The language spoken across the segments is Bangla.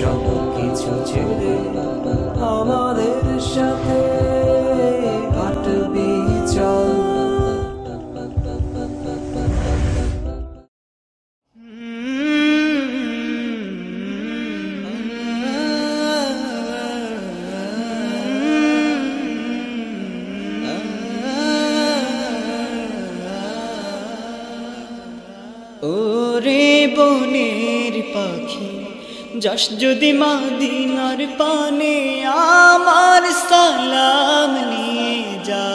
সব কিছু ছেড়ে আমাদের সাথে হাঁটবি চল। ওরে বনের পাখি যশ যদি মাদিনার পানে আমার সালাম নিয়ে যা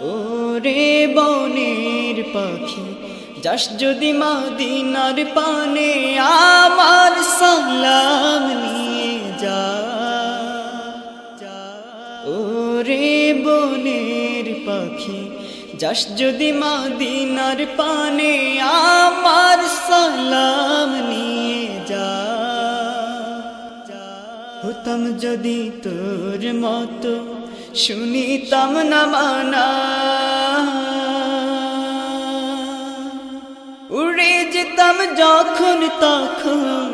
ওরে বনের পাখি, যশ যদি মাদিনার পানে আমার সালাম নিয়ে যা ওরে বনের পাখি যাস যদি মাদিনার পানে আমার হতাম যদি তোর মতো শুনিতাম না মানা। উড়ে যেতাম যখন তখন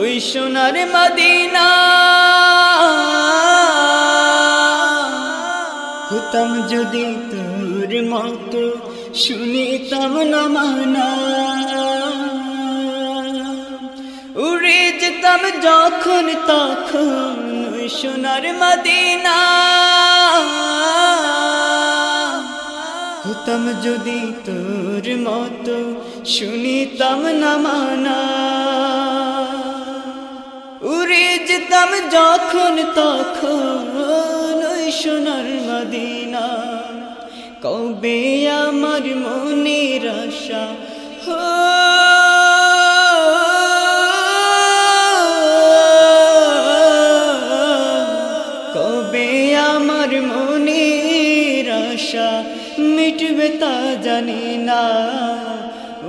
ওই সোনার মদিনা। হতাম যদি তোর মতো শুনিতাম না মানা। উড়ে যেতাম যখন তখন সোনার মদিনা। হতাম যদি তোর মতো শুনিতাম না মানা। উড়ে যেতাম যখন তখন সোনার মদিনা। কবে আমার মনের আশা মিটবে তা জানি না।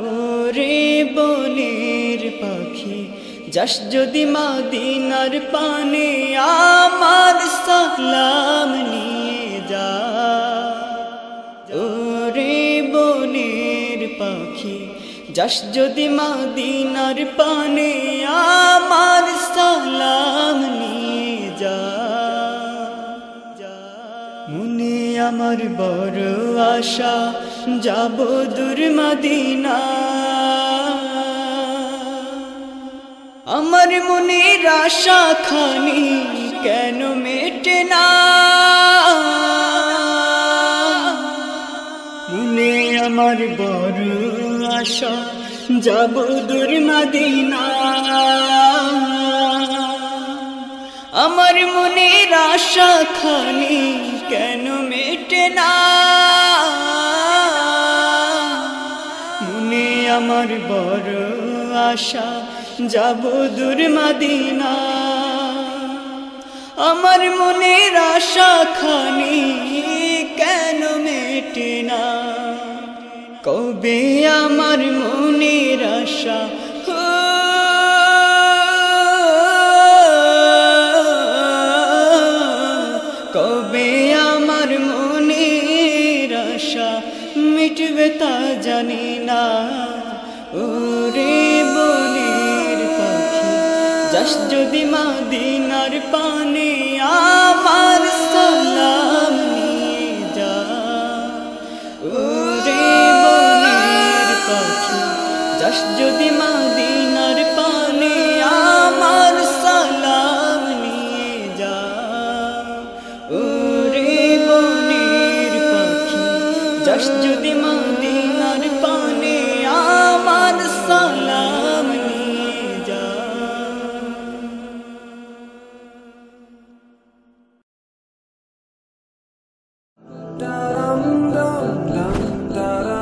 ওরে বনের পাখি, যাস যদি মাদিনার পানে আমার সালাম নিয়ে যা। ওরে বনের পাখি, যাস যদি মাদিনার পানে আমার আমার বড় আশা, যাব দূর মাদিনা। আমার মনের আশা খানি কেন মেটে না? মনে আমার বড় আশা, যাব দূর মাদিনা। আমার মনের আশা খানি কেন আমার বড় আশা, যাব দূর মাদিনা। আমার মনের আশা খানি কেন মেটে না? কবে আমার মনের আশা কবে আমার মনের আশা মিটবে তা জানি না। ওরে বনের পাখি, যাস যদি মাদিনার পানে আমার সালাম নিয়ে যা। ওরে বনের পাখি, যাস যদি মাদিনার পানে আমার সালাম নিয়ে যা। ওরে বনের পাখি, যাস যদি মাদিনার la la la la